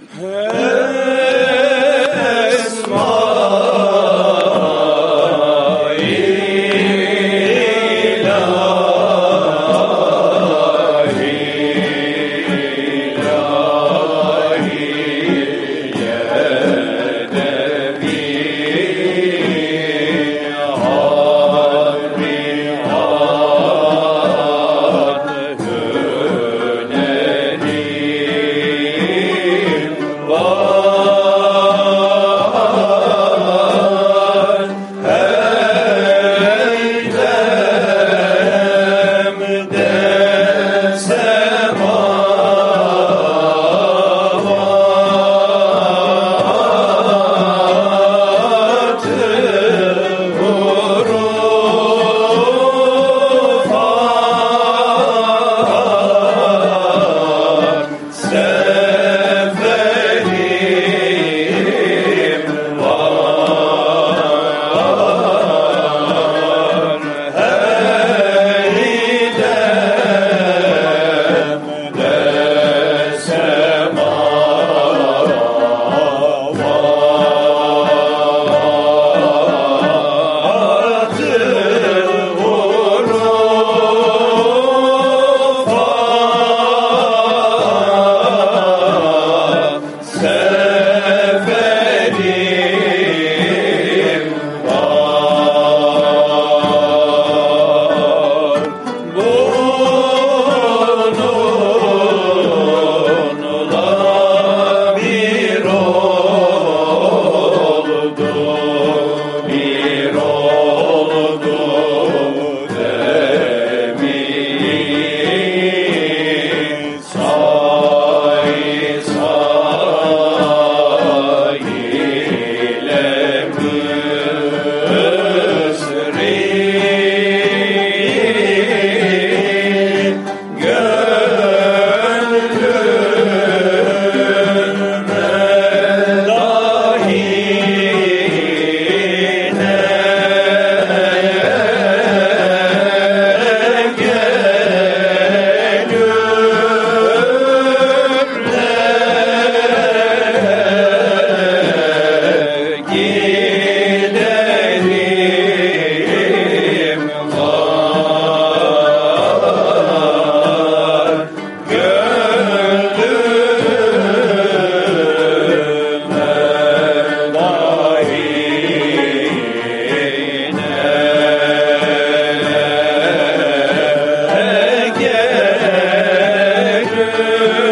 Hey. Oh. Amen.